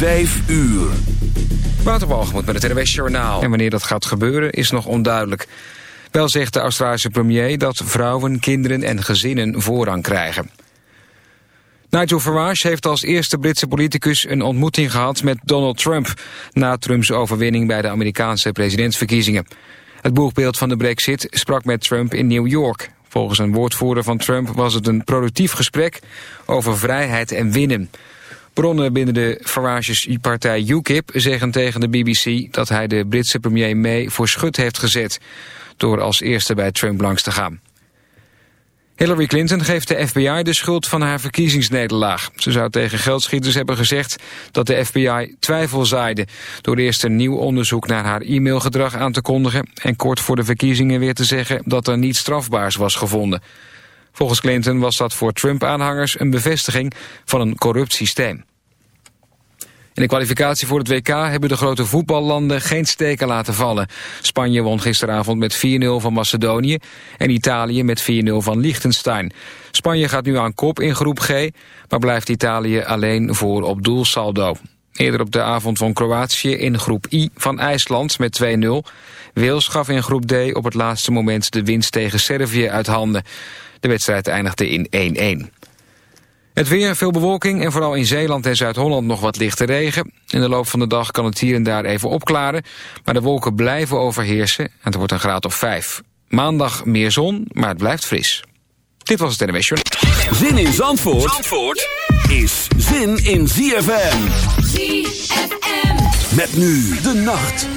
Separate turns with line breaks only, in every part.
Vijf uur.
Waterwalgemoed met het NWS Journaal. En wanneer dat gaat gebeuren is nog onduidelijk. Wel zegt de Australische premier dat vrouwen, kinderen en gezinnen voorrang krijgen. Nigel Farage heeft als eerste Britse politicus een ontmoeting gehad met Donald Trump... na Trumps overwinning bij de Amerikaanse presidentsverkiezingen. Het boegbeeld van de brexit sprak met Trump in New York. Volgens een woordvoerder van Trump was het een productief gesprek over vrijheid en winnen... Bronnen binnen de Farage's partij UKIP zeggen tegen de BBC dat hij de Britse premier May voor schut heeft gezet door als eerste bij Trump langs te gaan. Hillary Clinton geeft de FBI de schuld van haar verkiezingsnederlaag. Ze zou tegen geldschieters hebben gezegd dat de FBI twijfel zaaide... door eerst een nieuw onderzoek naar haar e-mailgedrag aan te kondigen... en kort voor de verkiezingen weer te zeggen dat er niets strafbaars was gevonden. Volgens Clinton was dat voor Trump-aanhangers een bevestiging van een corrupt systeem. In de kwalificatie voor het WK hebben de grote voetballanden geen steken laten vallen. Spanje won gisteravond met 4-0 van Macedonië en Italië met 4-0 van Liechtenstein. Spanje gaat nu aan kop in groep G, maar blijft Italië alleen voor op doelsaldo. Eerder op de avond won Kroatië in groep I van IJsland met 2-0. Wales gaf in groep D op het laatste moment de winst tegen Servië uit handen. De wedstrijd eindigde in 1-1. Het weer, veel bewolking en vooral in Zeeland en Zuid-Holland nog wat lichte regen. In de loop van de dag kan het hier en daar even opklaren, maar de wolken blijven overheersen en het wordt een graad of 5. Maandag meer zon, maar het blijft fris. Dit was het NWS
Zin in Zandvoort, Zandvoort is zin in ZFM. ZFM. Met nu de nacht.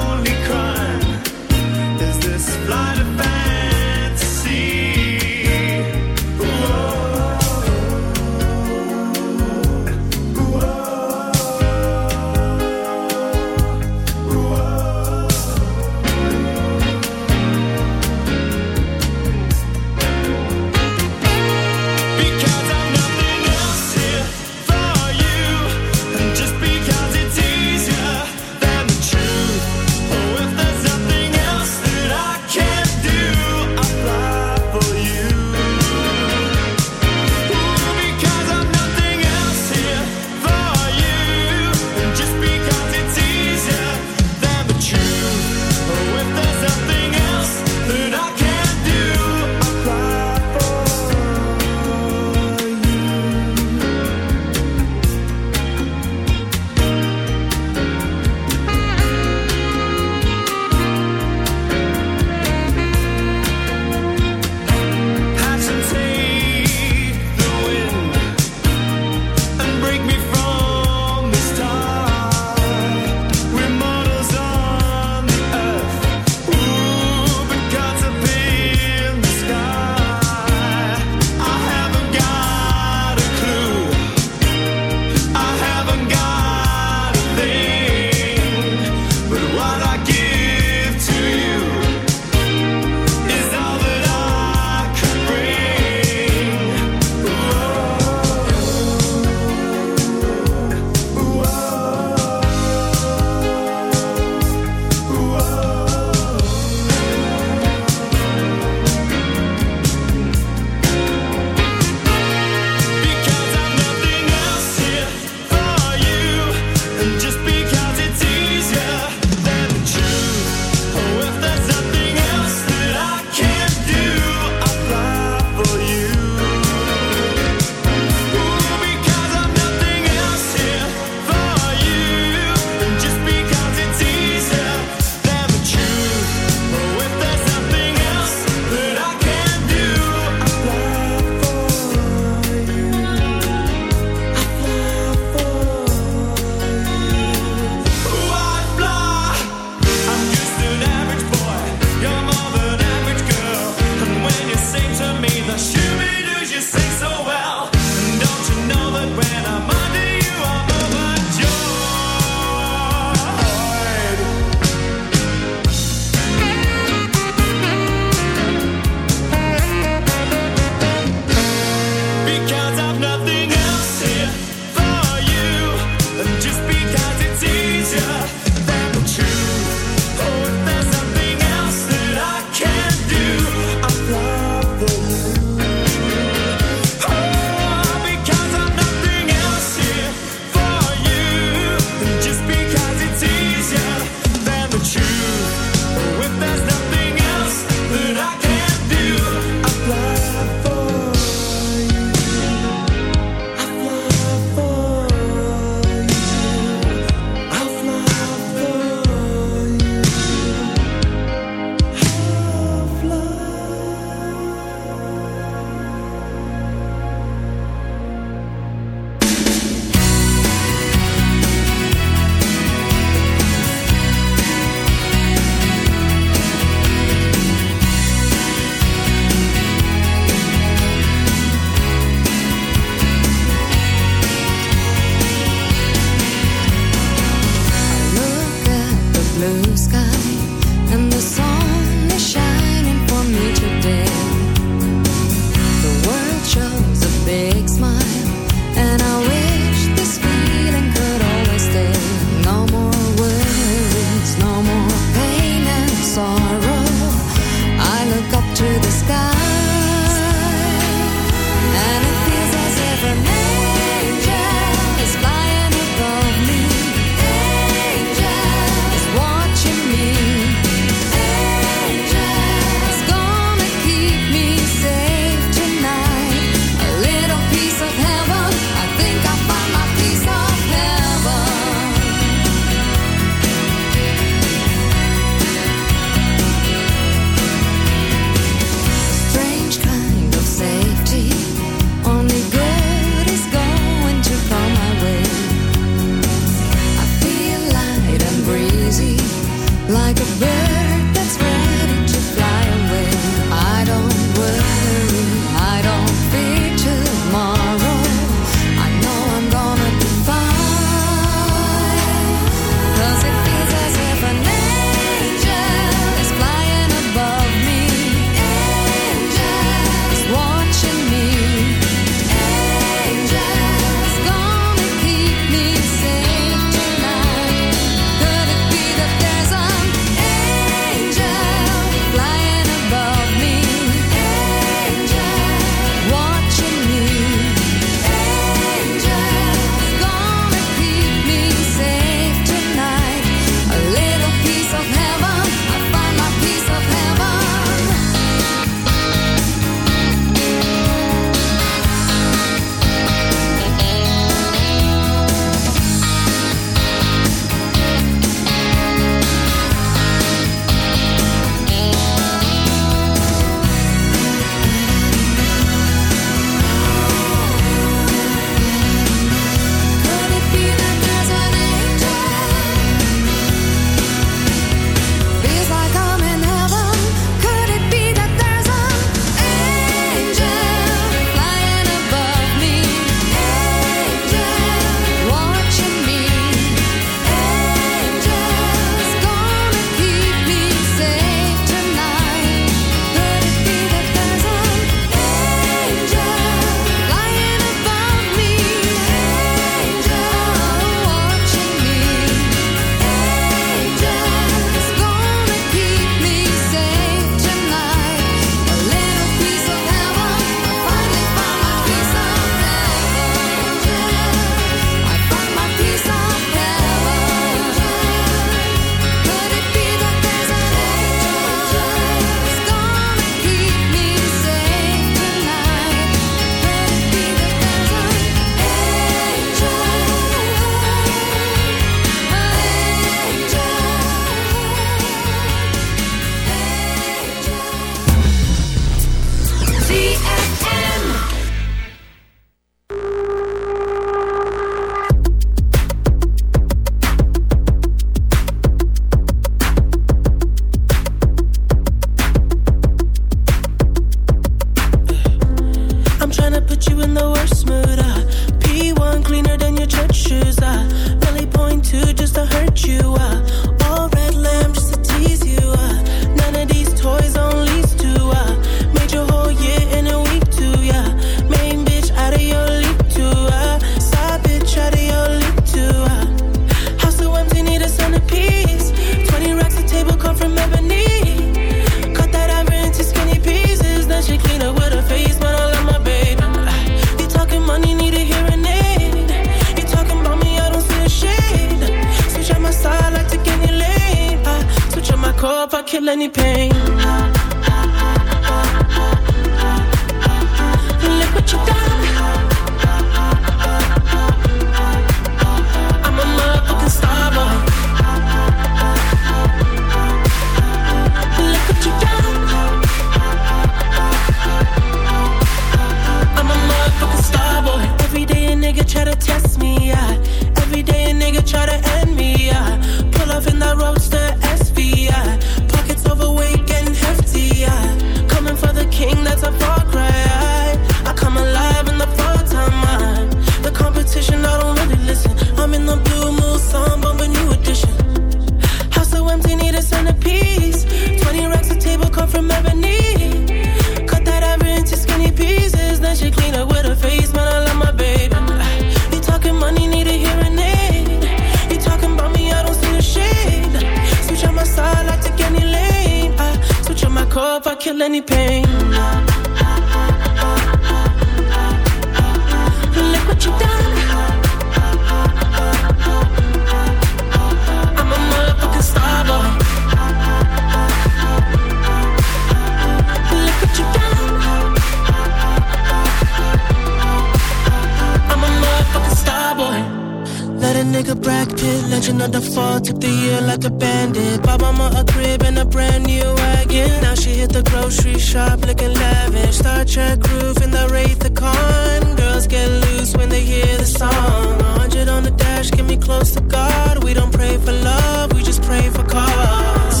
when they the con. Girls get loose when they hear the song. 100 on the dash, get me close to God. We don't pray for love, we just pray for cause.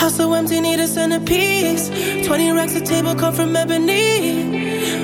House so empty, need a centerpiece. 20 racks of table come from ebony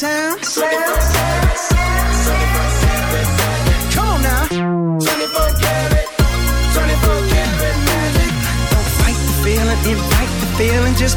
sound. Come on now. 24 karat, 24 karat magic. Don't fight the feeling, invite the feeling, just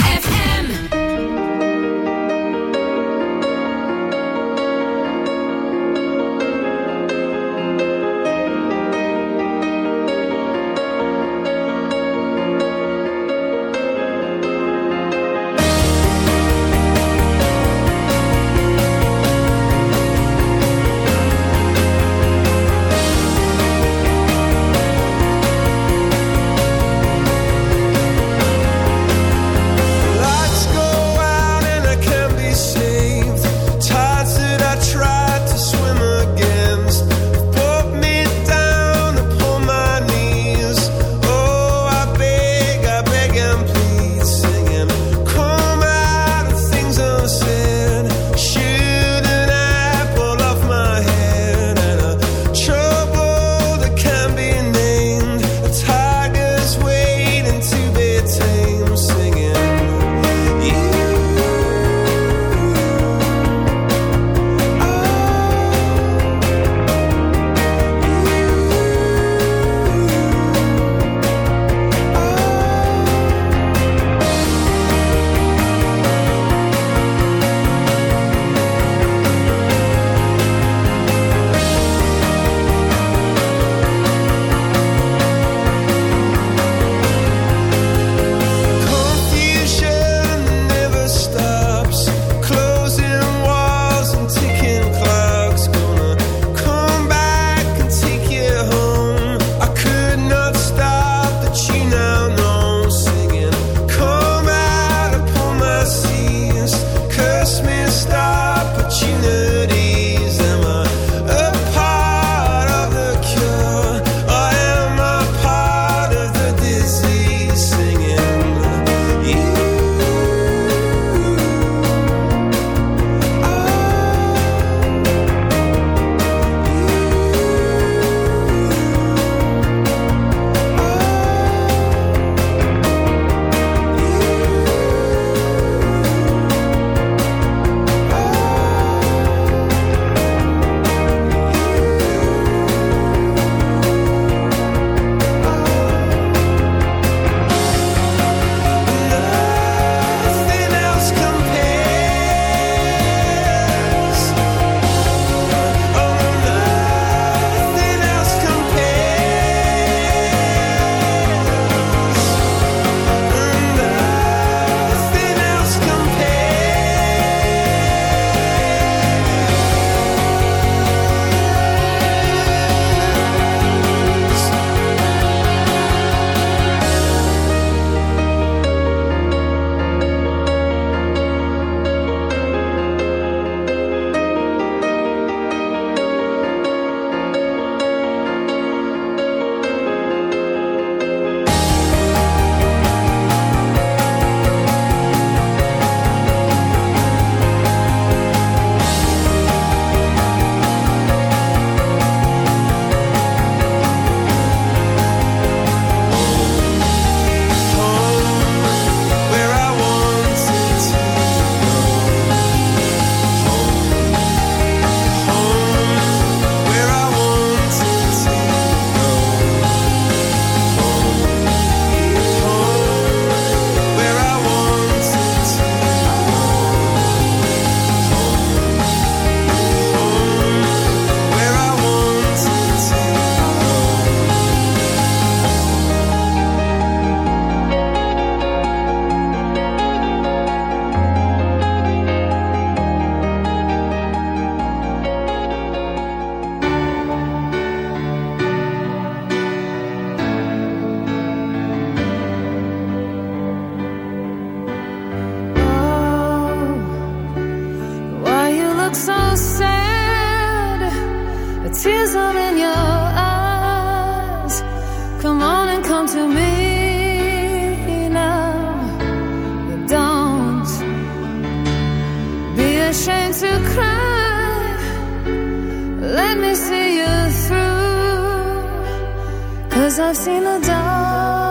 I've seen the dark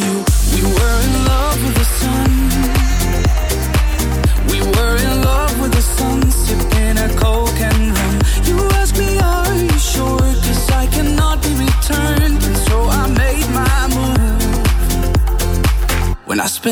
you,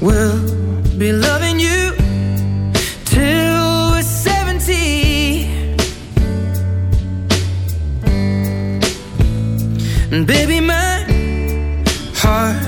will be loving you till we're 70. And baby, my heart